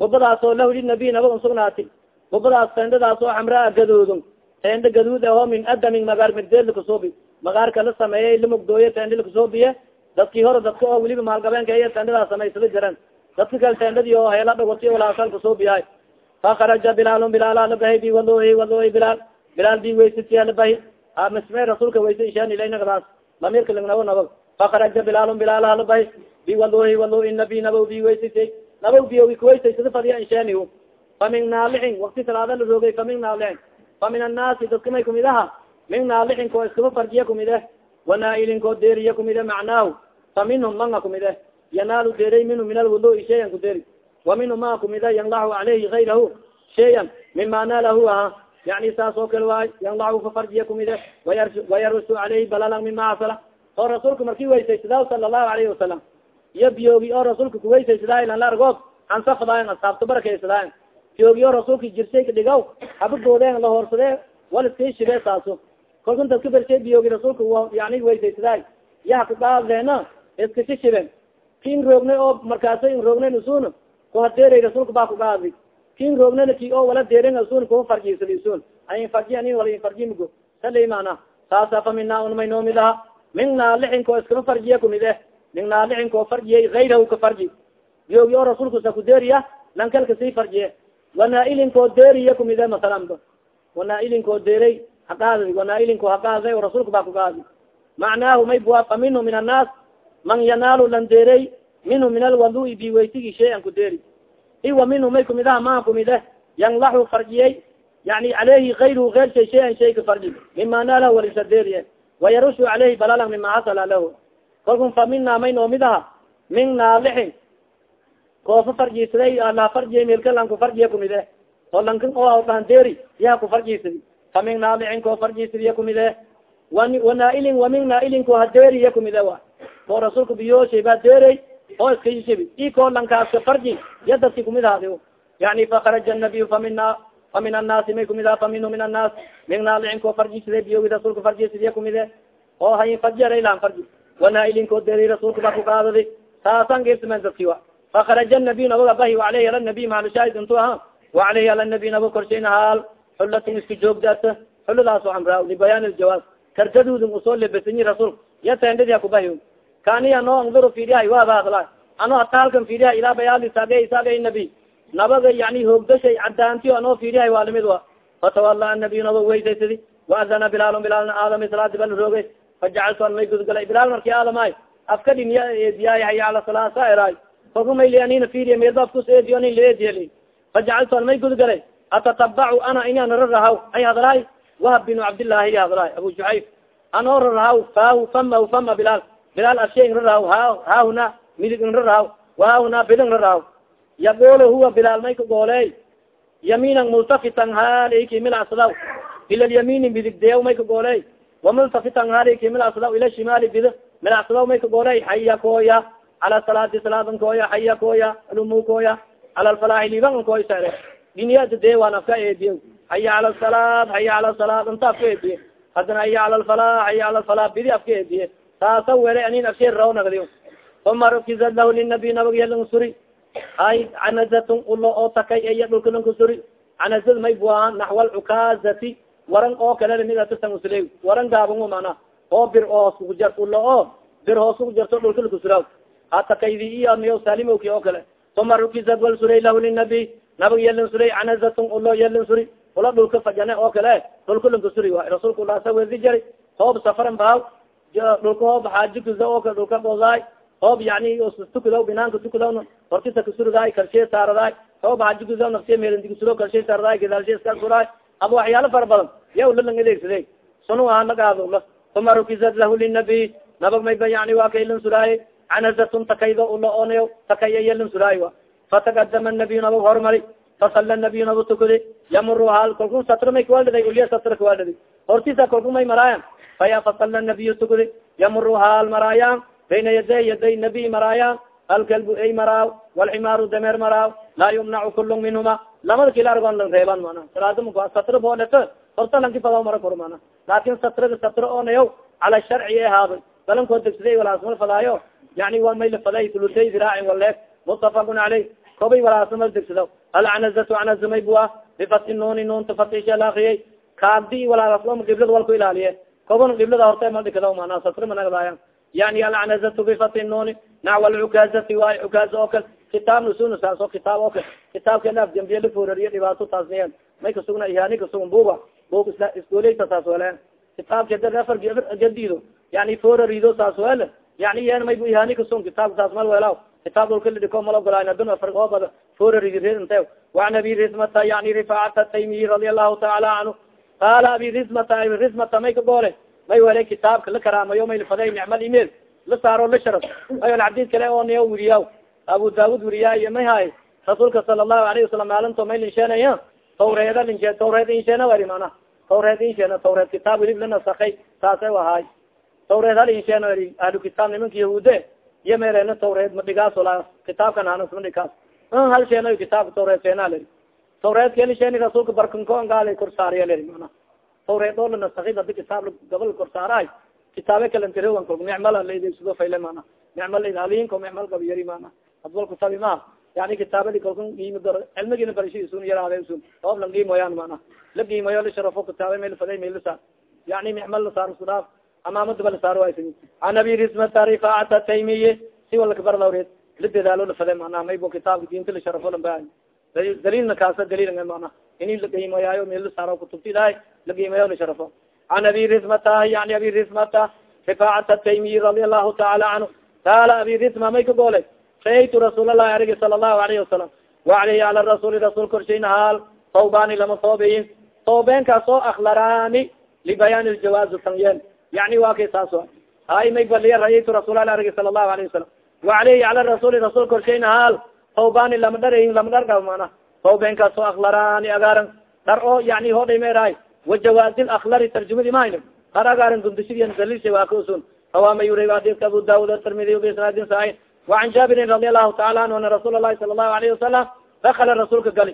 gubadaasoo lahu linabiy naba unsugnaati gubadaas tendadaas oo xamraa gaduudun tendo gaduud aho min adamin magaar mirdeed lakasuubi magaarka la sameeyey lamugdooye tendo lakasuubiye dadkii hore dadka oo weliba maalgabeenka iyo tendadaas samaysada jiran dadka kale tendadii oo heela dhagoti walaasal kasoobiyahay fakaraja bilaalun bilaal alabahi bi waluhi waluhi bilaal bilaal bi waysiti alabahi misme rasuulka wayse ishaan ilaynagadaas lamirka lagnabo nabag fakaraja bilaalun bilaal alabahi bi waluhi waluhi nabi nabaw bi waysiti nabaw biyogi kuwaysaysada fadiya inshaani famin naalixin wakti salaada la roogay famin naalixin famin annaasi dadka may kumid aha min naalixin koo iskaba farjiya kumid eh wanaailin koo deeriya kumid e macnaahu fa minhum manga kumid eh yanaalu deeray minhu min alwudui shayan kuderi wa minhu ma kumida yanlaxu alayhi gayrahu shayan mima naalahu aha yani saas oo kale waay yanlaxu fafarjiya kumide wayarusu alayhi balalan mima asala oo rasuulka marki weysaysada sala allahu alayhi wasalam iyo biyoogi oo rasuulka kuweysaysadaay lan la argood hansafadaay asaabta barakaysadaayan biyoogi oo rasuulka jirsay ka dhigaw habagoodeen la hoorsade wal iskay shibee saaso kolkan dadka bershay biyoogi rasuulka yani weysaysadaay yaa kudhaadeena iska shishiben kin roognay oo markaasa in roognayn usun kuhadeeray rasuulka baa kugaadi kin roognayna ki oo wala deeren usun kuha farjisad usun ayin farji anin wala in farji mugo sali mana saasa fa mina unmay noomid aha min naalixin koo iskama farjiya kumid eh. Min naalixin koo farjiyay gayrahu ka farji. Biyoogi oo rasuulka sa kudeeriya lankalka sii farjiye. Wanaailin koo deeriya kumid e masalan wanaailin koo deeray haqaadi wanaailin koo oo rasuulka baa kugaadi macnaahu may bua fa minhu min annaas man yanaalu lan deeray minhu min shayan ku deeri iwa minhu may kumid aha maa kumid eh yanlaxu farjiyey. Yani aleyhi ayruhu eyr shay shayan shay ka farji. Mima walisa deeriye wayarushu aleyhi balalan mima xasala lahu. Kalkun fa mina may noomid aha min naalixin koofa farjisaday la farjiya melka lan ku farjiya kumid eh oo lankan oo dhahan deeri yaa ku farjisadi fa min naalixin koo farjisadiya kumid eh wanaailin wamin naailin ko hadeeriya kumid e wa. Oo rasuulka biyoshay baa deeray oo iska yishibi i koo lankaaska farji ya dadki kumid haadi yani fakaraja nabiy famina fa min annaasi may kumid aha fa minhu min annaas. Min naalixin koo farjisade biyogi rasuulka farjisadiya kumide oo farjiaraylan farji wanaailin koo deeray rasuulka baa kugaadadi saasan geersamen dadki wa. Fakaraja nabiy nabaga bahi aleyhi ala nabiy maalushaahid intu aha waaleyhi ala nabiy naba korshayna haal xulatun isku joogdaata xuladaas o amraa libayaan ljawaaz kargadudun u soo lebesanyi rasuulka ya tendadi hakubahi kani ano anduru fidiha waabadla ano hata halkan fidiha ilaa bayaali saabe saabe nabi? Nabaga yani hoogdashay cadaantiyo anoo fidiha waa limid wa fatawala nabiy naba weysaysadi waadana bilaalun bilaalna aadam salaadi bal roogay fajacaltu an may gudgalay bilaal marki aadamay afka dhinya eediyaay haya ala salaa sairaay kolku may lianina fidiya meedba afkus eediyo nin laeediyali fajacaltu an may gudgalay atatabacu ana inaan rarahaw ay hadlaay wahab binu cabdillaahi hadlaay abu juxayf anoo rarahaw faahu fama fama bilaal bilaal ashe in rarahaw ha haahuna midig in rarahaw wahaahuna bidin rarahaw yaqolo huwa bilaal may ka gooley yamiinan multafitan haliki milacsadaw ila lyamiini midig deew may ka gooley wamultafitan haliki milacsadaw ila shimaali bid milacsadaw may ka gooley xaya kooya cala salaati salaadan kooya xaya kooya alumu kooya cala alfalaaxi liban kooy sare. Diniyada dee waan afka eediye haya cala salaad haya cala salaad inta afka eediye hadana haya cala alfalaax haya cala alfalaax bidi afka eediye taasa wele anin afshe raw nagdiyo uma rukizat lahu linabi nabag yalang suri ay canazatun ulo oo takay eya dhulka lang kusuri canazad may buaha naxwa alcukaazati waran oo kale lamidatasan usule waran gaaban mana oo bir oo hoos kuku jar ulo oo bir hoos kuku jarto dhulka lakusuraw ha takaydi iyo niyo salimowki oo kale. Uma rukizat wal suray lahu linabi nabag yalan suray canazatun ulo yalan suri ula dhulka fajane oo kale dhulka lang kusuri wa rasuulka ulasa wedi jari. Hoob safaran baaw dhulka hoob xaaji oo kale dhulka odaay hoob yani tukadaw binaanka tukadaw hortisa kasurdaay karshe saaradaay hoob xaaji kudaw nafsiya meelandikusuro karshe saaradaay gadaalshe iska suraay aba waxyaalo fara badan ya ula lang adeegsaday sunu aha nagaado ula uma rukizat lahu linabi nabag mayba yani waa kaylan suraaye canazatun takaydo ula onayo takaya yalan suraay wa. Fatakadama nabiy nabag hormari fasala nabiy naba tukade yamuru hal kalku satra may kawaldhaday uliya satra kawaldhaday hortisa kalku may maraayan faya fasala nabiy tukade yamuru hal maraayan bayna yaday yaday nabiy maraayan alkalbu ay maraaw walximaaru dameer maraaw laa yumnacu kulu minhuma lamada kila argon lang reeban mana salaada satra booleta horta lanki fadaw mara kor mana. Laakin satraga satra onayaw cala sharci ahaaday balankoo degsaday walaasmal fadaayo yani wa may lafaday tulutay diraacin waleeg mutafaqun caleyh kobay walaasmal degsado alcanazatu canazamay bua bifati nuuni nuunta fatisha la akriyay kaadi walaasom giblada walku ilaaliye. Kobon giblada horta madhikada mana sasri managdaayan yani alcanazatu bifati nuuni nacwa alcukaazati waay cukaaza oo kale kitaab nusunusaas oo kitaab oo kale kitaabkeena afjambiye laforariyo dhibaato taasniyan may kasugna ihani kasugun buga bug isgooleyta saas wele kitaabka da afar gadido yani forarido saas wele yani yen may bu ihani kasugun kitaabka saas mal welaw kitaab dulka lidhiko mal ogolayn adun afar oo bada foraridirinte waan abi rismata yani rifacata taymiyi radia allahu taala canhu qaala abi rismata rismata may ka goole may wele kitaabka la karaamayo may lafaday nicmal email la saaro la sharaf ayo xadid kale oo niya wuriya abu daawud wuriyaay may hay rasuulka sala allahu alayhi wasalam maalinto may linsheenaya tawreeda linshee tawreed insheena wari mana tawreed insheena tawreed kitaab welib la nasakay saase ahaay tawreed hal insheena wari ahlu kitaab nimanka yahuude iyo meelena tawreed madhigaasola kitaabkan hanas madhigaas hal sheena kitaabka tawreed sheena leri. Tawreed kelisheeni rasuulka barkanko gaala korsaariya leri mana tawreed la nasakay hadi kitaab gabal korsaaraay kitaabe kalantirewan kol nicmal ladegsado fayle mana nicmal alinko nicmal gabiyari mana adwal kutabi ma yani kitaabadi kalku iimi daro cilmigina barashiisun yaraadesun oob lang giimoyaan mana la giimoyo la sharafo kitaabe meel faday meelasa yani nicmal la sudaaf amaamadaba aysa an abi rismata rifaacata taymiye si walakabar lawreed la dadaalo la fade mana maybo kitaabka diinta la sharafo lan baa daliilna kaasa daliil mana ini la giimoyaayo meel la saaro kutubti ilahay la giimoyo la sharafo an abi rismata yani abi rismata rifaacata taymiyi radia allahu taala canhu qaala abi risma may ka goolay raytu rasuul lahi arigi sala allahu alayhi wasalam waaleyhi ala rasuli rasuul korshayna haal tawbani lama toobeyin toobeenkaas oo akhlaraani libayaan ljawaazi tanyeen yani waa kay saas a hay may baliya raytu rasuulahi arigi sala allahu alayhi wasalam waaleyhi ala rasuli rasuul korshayna haal tawbani lama dharayin lama dharga mana tawbeenkaas oo akhlaraani agaaran dhar oo yani hodhaymeerahay wajawaazi laklari tarjumadi mahayno har agaaran gundishadiyan daliilsha waa ka usun rawaama yuri adika abu daawud atirmidiy bisnaadin saxiix وعan jaabirin radi alahu taala anhu ana rasuul الlahi sala الlahu alayه wasalam dakala rasuulka gali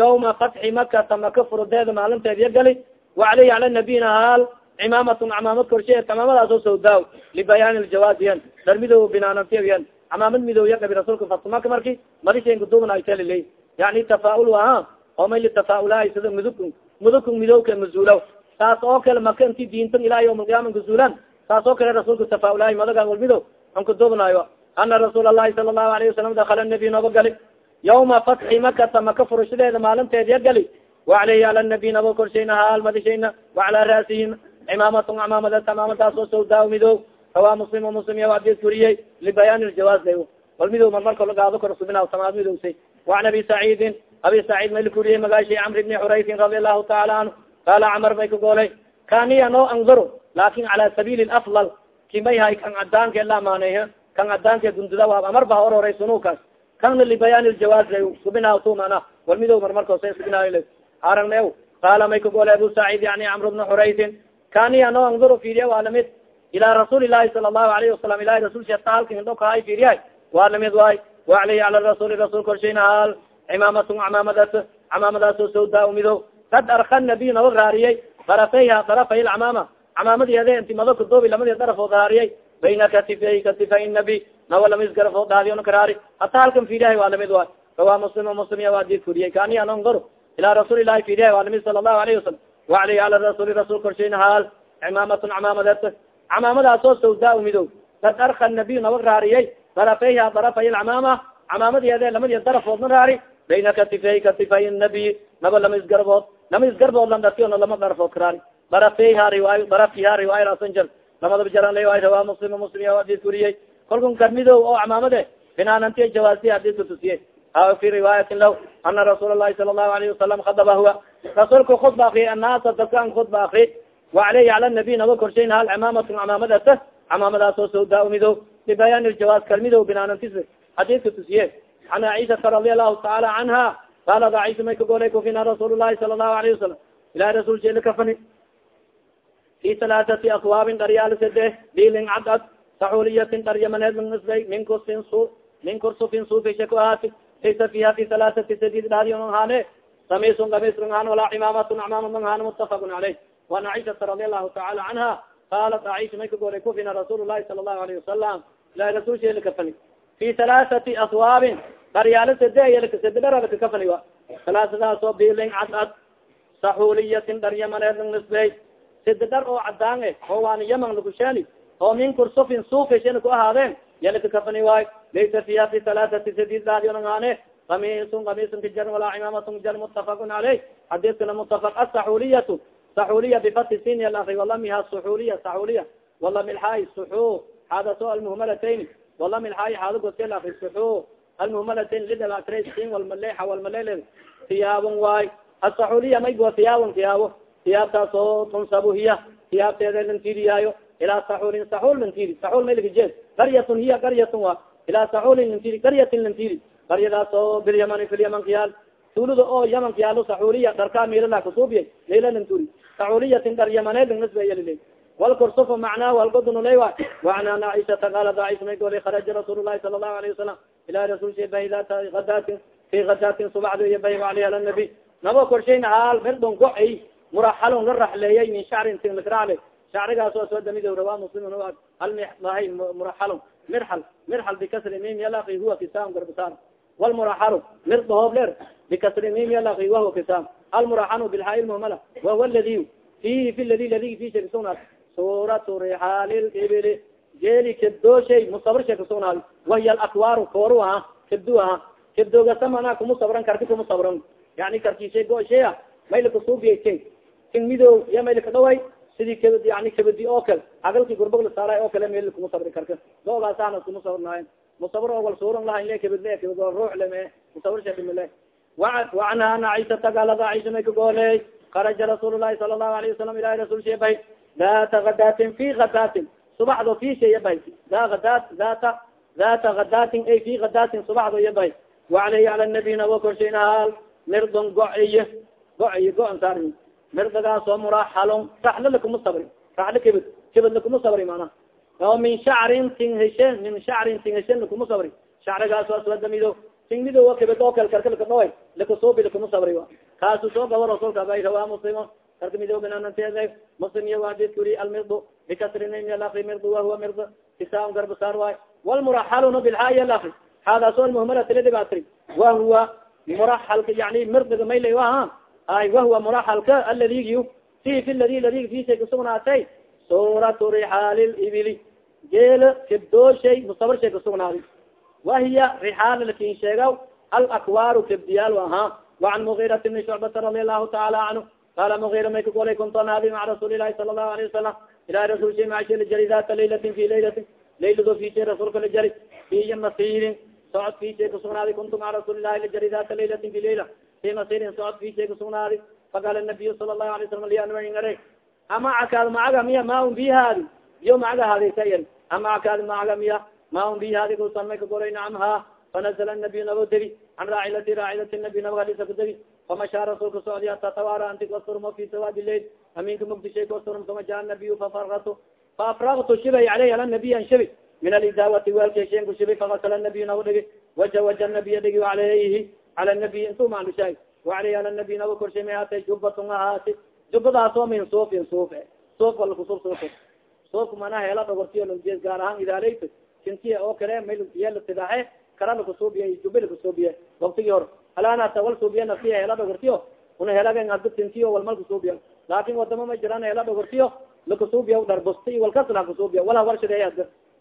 yawma fatxi makata maka furudeeda maalinteediya gali وaعalayhi ala nabiyina haal cimaamatun camaamad korsheed camaamadaas oo sawdaaw libayaan ljawaazi yan darmido binaanantiy yan camaamad midooya dhabi rasuulka fatmaka marki madishenkaduban aytaliley yani tafaaul aha oo may litafaaulaa sida mudukun mudukun midowka mazuulaw saas oo kale maka inti diintan ilahay yawmalqiyaama kazuulaan saas oo kale rasuulka tafaulaahi madagan walmido ankadubanayo ana rasuul allahi sala allahu alayhi wasalam dakala nabiy naba gali yawma fatxi makata maka furashadeeda maalinteediya gali wa aleyhi ala nabiy naba korshayna haalmadishayna wacalaa raasihina ra'sihim cimaamatun camaamada camaamadaas oo sawdaa midow rawa muslim muslim ya adis kuriyey libayaan ljawaaz la wal midow mar marka lagaado karo subina tamaad midowsay وan abi saciidin abi saciid may lakuriyey magaashay camr bni xuraysin radi allahu taala canhu qaala camar may ka goolay kaniya no anduru laakiin cala sabiili afdal kimay hay kan cadaanka la amaaney kan cadaanka gunduda amar ba ororay sunukaas kana libayaan ljawaaz la subina tu mana wal midow mar markoos subina aragna qaala may ka goolay abu saciid yani camr bni xuraysin kaniya no anduru fiiriya waa la mid ilaa rasuuli lahi sala allahu alayhi wasalam ilahi rasulsha taalka hindho kahay fiiriya waa la mid waay وaعalayhi cala rasuli rasul korshayna haal cimaamatun camaamadaas camaamadaas oo sawdaa midow kad arka nabiy naba raariyey darafayha darafay lcamaama camaamadeede inti mado kadoobi lamadi darafood raariyey bayna katifay katifay nabi. Nawa lamis garafood daadiyon karaari hata halkan fiiriyahay waa la mid waay rawa muslim muslim ya waa did kuriyey kani anongor ilaa rasuuli lahi fiiriyahay waa la mid sala allahu alayhi wasalam وaعalayhi cala rasuli rasul korshayna haal cimaamatun camaamadeed camaamadaas oo sawdaa midow kad arka nabiy naba raariyey darafayha darafay lcamaama camaamadeede lamadi darafoodna raari bayna katifay katifay nabiy naba lama isgarbood lama isgarbood lan dhationa lama darafood karaari darafayha riwaayo darafiha riwaayo rasanjar lamadaba jaran lawaayo rawa muslim muslim adis kuriyey kolkun kad midow oo camaamade finaanantiya jawaasiya hadiska tusiyey aw fi riwaayati lah ana rasuul lahi sala lahu alayhi wasalam hadaba huwa rasuulka khudba akri annaasa dadka an khudba akri wa aleyhi ala nabiy naba korshayn hal cimaamatu camaamadaasa camaamadaasoo sawdaa mido libayaan iljawaaz kalmido binaanantis xadiidka tusiye an caisaa radia lahu taala canha qaalad cisa may kagolay kufina rasuul lahi sala lahu alayhi wasalam ilahi rasul jela kafani fi talaatati akwaabin daryaal sade dilin cadcad saxuliyatin darya maneed min isbay min kursin su min kursufin suufisha ku ahaati laysa fiha fi talaatati sadid dhaadiyon haane samisun kamis lang haan walaa cimaamatun camaamad lang haan mutafaqun caleyh وan caiشata radi alahu taala canha qaalat aisha may ka goolay kufina rasuul lahi sala allahu alayhi wasalam ilahi rasulsheela kafani. Fi halaathati aswaabin daryaalo sade sade dharabka kafani wa. Salaasadaasoo bilin cad cad saxuuliyatin dhar yamaneedn nisbey sade dhar oo cadaan e oo waana yaman lakusheeni oo min kursufin suufishena ku ahaadeen yalaka kafani waayo laysa fiha fi halaathati sadid daadionangaane kamisun kamisun kajar walaa cimamatun kajar mutafaqun caleyh xadiskana mutafaq asaxuliyatu saxuliya bifati sin alari walamiha suxuliya saxuliya walamilxaay suxu xadaso almuhmalatayn walamilxaay xaado gotel ari suxu almuhmalatayn lidhabatray sin walmalexa walmalele tiyaabon waay asaxuliya maygo tiyaabon tiyaabo tiyaabtaas oo tunsabu hiya tiyaabteeda lantidiyaayo ilaa saxulin saxul lantidi saxul maylkajeed qaryatun hiya qaryatun wa ilaa saxulin lantidi qaryatin lantidi qaryadaas oo bilyaman filyaman kiyaal tuulada oo yaman kiyaalo saxuliya dharkaa milala kusuubiya layla lanturi saxuliyatin dhar yamaneed nasbeyalile walkursufo macnaa walgodunuley wa wacan caiشata qaalat caiشha may goli kharaja rasuul lahi sala الlahu alayه wasalam ilahi rasul sha bay data adatin fi hadatin subacdo iyo bay aleyh ala nabi nabo korshayna haal mirdon go-ay muraxalon la raxleeyay min shacrin tinlakraale shacrigaas oo soo damido rawa muslim almahay muraxalon mirxal mirxal bikasri mim yalaki huwa kisam garbasar walmuraxalu mir dahoob ler bikasri mim yalaki wahuwa kisam almuraxanu bilxaa muhmala wahuwa ladi fihi fi ladi ladi fi shay kasugnaad suuratu rixaali libili jeeli kabdooshay musabr shay kasugnaad wahiya alakwaaru kooru aha kabdu aha kabdoogasamana kumusabran karki kumusabran yani karkishay goshaya mayla kasuubiya ting ting midow iya mayla kadhaway sidii kabadi yani kabadi oo kale. Cagalki gurbag lasaara oo kale meel kuma sabri karka. Loogaasana kuma sabrnaayen musabr oo suuran laha ile kabad le kabad ruux leme. Musabr shadimile waanha ana ciisata gaalada ciisa may kagooley karaja rasuul lahi sala lahu alayhi wasalam ilahi rasul shee bahay data hadatin fi subaxdo fi sheya bahay da adat data data hadatin ay fi hadatin subaxdo iya bahay waaleyhi ala nabiy nawa korshaynahaal mirdon go iyo go iyo go ansaar mirdagaasoo muraxalon raxla lakuma sabri raxla kibad kibad lakuma sabri mana oo min shacrin ting min shacrin ting lakuma sabri shacrigaasoo aswadamido ting mido kibad oo kale karka lakadhaway lakasuubi lakuma sabri kaasu soo gabo rasuulka bay rawaa muslimo karka midoobanananteeda muslim iyo hadid kuri almirdu bikasrinimyalaki mirdu wahuwa mird kisaan garbasaar waay walmuraxaluna bilxaaya laki haadaasoo almuhmalati ladhibaatri wahuwa muraxalka yani mirdiga maylay aha ay wahuwa muraxalka aladig fi fi ladi ladig fisay kasugnaatay suuratu rixaali libili geela kebdooshay mustabarshay kasugnaadi wahiya rixaal laakiin sheegaw alakwaaru kebdiyaal ahaa wacan mugirat bni shucbata radi allahu taala canhu qala mugira may kagolay kuntu anaabi maca rasuuli ilahi sala allahu alayh wasalam ilahi rasulshay maasha lijari data laylatin fi laylatin laylado fishay rasuulka lijari fi masiirin socod fishay kasugnaadi kuntu maca rasuuli ilahi lijari data laylatin fi layla fi masirin socod fise kasugnaadi faqala nabiyu sala lahu alay slam lianwainare amacakaad macaga miya maun bihaadi iyo macaga hadaysa yan amacakaad macaga miya maun bihaadi kusanmay kagoray nacam ha fanazla nabiy nabo degi an raacilati raacilati nabi naba hadisa ku degi famashaa rasuulka socdi hata tawara antik wasurmo sawaadi lail aminka mugdishay kusurm uma jaa nabiyu fafaratu faafragtu shibay aleyh ala nabiyan shibi min alidaawati weelkeshen shibay fagasala nabiy nabo dhegi waja waja nabiya dhegi alayhi ala nabiy intu maalushaay waaleyhi ala nabiy nabo korshay may hatay jubatun ahaati jubadaasoo min suufin suuf suuf wala kusub suuf suufka mana heela dhogortiyo lomjeed gaar ahaan idaaleyta sintiya oo kale may yelatidahe kara lakusuubiya jubi lakusuubiye waktigi hor alanata wal suubiya naftiya hela dhogortiyo una helaga ado sintiyo walmal kusuubiya laakin wadamo ma jiraan hela dhogortiyo lakusuubiya dharbusti walkas lakusuubiya wala warshadeeya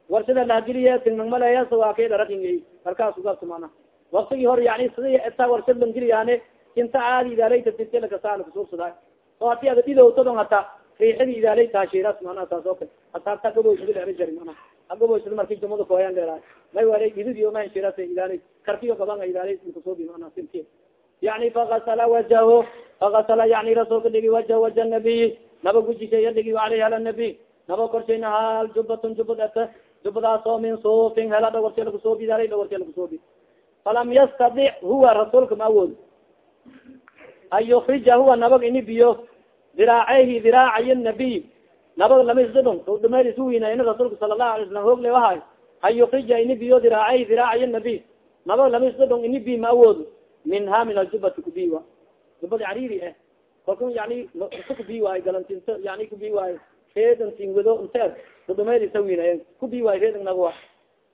warshada lahagiliye tinmangmaleya waa kay dharakin markaas ugabta mana waktigi hor yani sida ita warshad langiliyaane inta caadi idaaleyta sinti lakasa lakusuubsada oo hati ada dhidowtadon hata riixadi idaaley taashiras mana taas o kale hata hata gaboysadi jari mana agaboysad marki jumada kooyan dheera may wala ididiyo manshiras idaaley karkiyo gaban idaaley kusuubi mana sinti yani fakasala wajaho fakasala yani rasuulka dhigi waja waja nabiy naba gujisheya dhigi aleyhi ala nabiy naba korshayna hal jubatun jubad ata jubadaasoo min suufin hela dhogorti lakusuubi idaaley dhogorti lakusuubi falam yastadic huwa rasuulka ma awood an yukrija huwa nabag ini biyo diraaceyhi diraacay nabiy nabag lamisdhon dhumeel isuwina ini rasuulka sala lahu alay slam hoog le ahay an yukrija ini biyo diraaceyhi diraacay nabiy nabag lamisdhon ini bi ma awoodo minha min aljubati kubi wa jubad cariri eh kalku yani kubi waayo galantinto yani kubi waayo reedan tingado inte dudumeysa winayen kubi waay reedan nagwa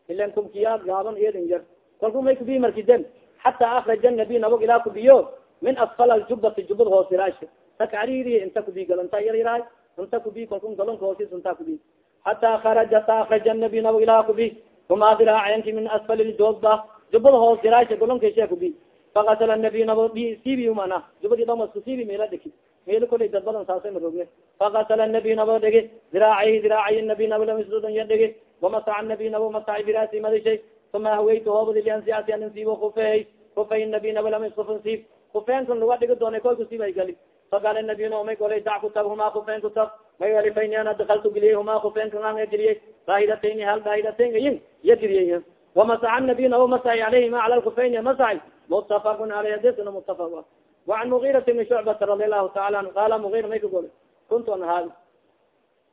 ilan kumkiyaa gaaban eedin jar kalku may kubi markiden xataa akraja nabi nabog ilaa kubiyo min asfal aljubati jubad hoos iraash takariri inta kubi galanta yar yaraay. Inta kubi kalku galonka hoosis inta kubi hataa kharaja ta akraja nabi nabog ilaa kubi kuma diraacenki min asfal ljubba jubad hoos iraash galonkaisha kubi fakasala nabi nabo sibi mana jubadi dhamasku sibi meela dhiki meel kolay dad badan saasay marogne fakasala nabi nabo dhigi diraacahi diraacayi nabi nabo lamisudon ya dhigi wamasaca nabi nabo masaci birasi madishay uma haweytu hoobadi liansiasi anin siibo kufeey kufay nabi nabo lamis kufun siib kufeenkan laga dhigi doona koy kusiib ay gali faqaala nabiy no may golay dac kutab huma kufeen kutab may gali fayni ana dakaltu geliyey huma kufeenkan an geliyey daahidatayni hal daahidatayn ayin iya geliyey wamasaca nabiy nabo masaci alayhima cala lkufeyni masaci mutafaqun aleyh hadisna mutafaq وan mgirat bni shucbata radi alahu taala anhu qala mgira may ka gole kuntu an haadi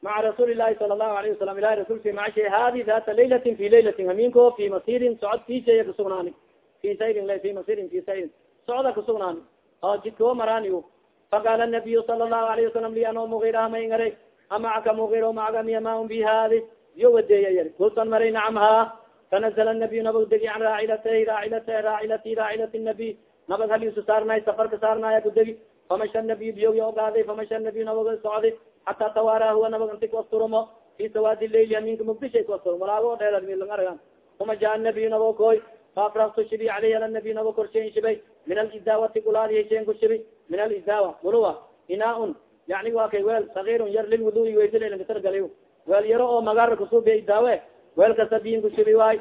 maca rasuuli lahi sala lahu alayه wasalam ilahi rasulki maca hadi data laylatin fi laylatin haminko fi masirin socod fisheya kasugnaani fi sayrin fi masirin fi sayrin socda kasugnaani oo jidkao maraani faqala nabiyu sala lahu alayه wasalam li ano mgira may ngara amacaka mgira macaga miya ma un bi hadi iyo wadeeya yar kultan maray nacam ha fanazl nabiy nabag degi an raacilatay raacilat raacilati raacilat nabiy nabag halisu saarnaay safarka saarnaaya kudegi famasha nabiy biyoya ogaaday famasha nabiy nabag socday xata tawaara huwa nabag inti kuasturumo fi sawaadi laili aminka mugdishay kuasturum walaago dheer milang argan uma jaa nabiy nabo koy faafraktu shibi aleyh ala nabiy nabo korsheyn shibay. Min alidaawati gulaadi hesheen ku shibi. Min alidaawa guluwa inaaun. Yani waa kay weel sagiirun yar lilwudui waysilalankatargaliy weel yaro oo magaara kusuubiya idaawe weelkasa biyin kushibi waay.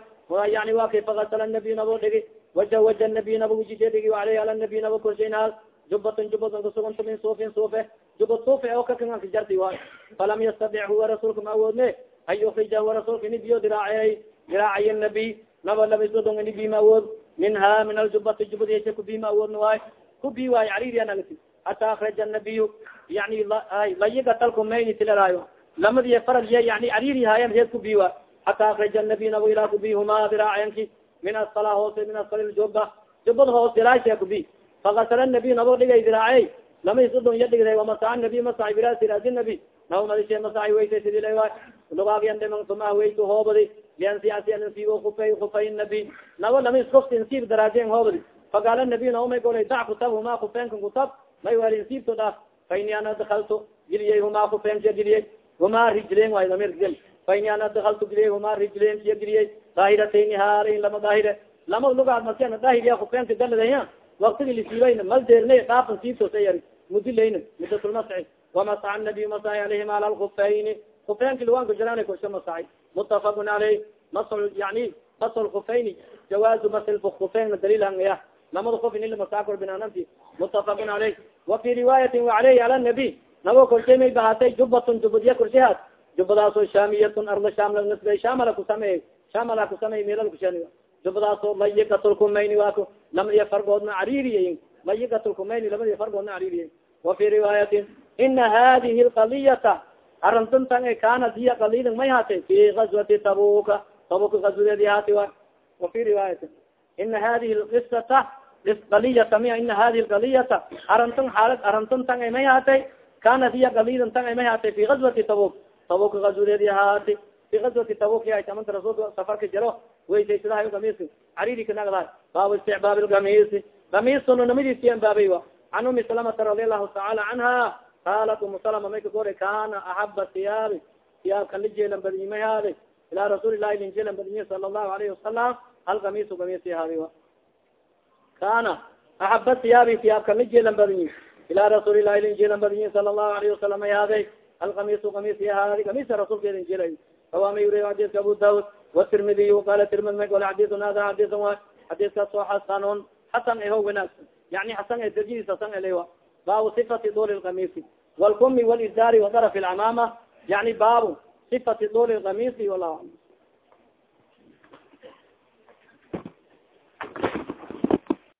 Yani wa kay fakasala nabiy nabo dhigi. Waja waja nabiy nabo wujishe dhigi. Aleyh ala nabiy nabo korsheynaa jubatan jubatan kasugunta min suufin suufe kakanka jarti waay falam yastabic huwa rasuulka ma awoodne an yukrija huwa rasuulka ini biyo diraacey diraacaye nabiy naba labisodong ini bi ma awood minha min aljubati jubadiyasha kubi ma awoodna waay kubi waay cariiriyanagti hata akraja nabiyu yani layigatalkumayni tilaraayo lamadiya faradiya yani cariiri haayan reed kubi waay hata akraja nabiy nabo ilaa kubi huma diraacenki min asala hoose min asfal juba jubad hoos diraasha kubi fakasala nabiy nabo dhigay diraacey lama isudon ya dhigday wamasaa nabi nabo madishe masaci weysay sidii la waay lugaagyandeman suma weytu hoobadi liansiasi ansiibo kufay kufay nabi nabo lama iskofti insiib daraajen hoobadi faqaala nabiy nabo may golay dac kutab huma kufeenkan kutab may wali insiibto dhaaf faini ana dakaltu giliyey huma kufeensiya giliyey huma rijlen waay damir gel faini ana dakaltu giliyey huma rijlen siya giliyey daahiratayni haalayn lama daahire lama lugaad masiana daahiriya kufeenka daladaya waktigi lisiibayna mal deernay dhaafan siibtosa yari mudilayna mudatulmasci wamasaca nabiy masaci alayhima ala lkufayni kufeenki luwanka jiraan korsha masaci mutafaqun aleyh mas yani mas lkufayni jawaazu mas kufeyn dalil hangaya lamada kuf in ilamasaakor binaananti mutafaqun aleyh wa fi riwaayatin waaleyhi ala nabiy nabo korshay may bahaatay jubatun jubadya korshahaad jubadaasoo shaamiyatun arda sham lanisbey shamala kusameey shamala kusameey meelal kushan jubadaasoo layigatulkumayni waako lamadiya fargoodna cariiriyayin layigatulkumayni lamadiya fargoodna cariiriyayin wa fi riwaayatin ina hadihi lqaliyata arantuntan e kanat hiya qalilin may haatay fi gazwati tabuka gazwadeedi haati wa wa fi riwaayatin ina hadihi lqisata qaliyata miya ina hadihi lqaliyata arantun xaalad arantuntan ay may haatay kanat hiya qalilin tan ay may haatay fi gazwati tabuk tabuka gazwadeedi haati fi gazwati tabuk yahay tamanta rasulka safarka jaro weysaysadahay gamiska cariri kanagdahay baabu isticbaab lgamisi gamis sunanimadiisiyan baabay wa can umi salamata radi allahu tacaala canha qaalat umu salama may ka gora kana axaba siyaabi siyaabka lijeelan badiyimay haadi ilaa rasuuli lahi linjeelan badiye sala allahu alayhi wasalam algamisu gamisi haadi wa kana axaba siyaabi siyaabka lijeelan badiyi ilaa rasuuli lahi linjeelan badiye sala allahu alayhi wasalam ay haaday algamisu gamisi haadi gamisa rasuulkeeda injeelay rawaa may uriy xadiska abu daud watirmidiy qala tirmid may gole xadisun hada xadisan wa xadiskaas oo xasanun xasan eho wanaagsan yani xasan e darjadiis hasan elewa baabu sifati duli lkamisi walkumi walizaari wadaraf lcamaama yani baabu sifati duli lkamisi wala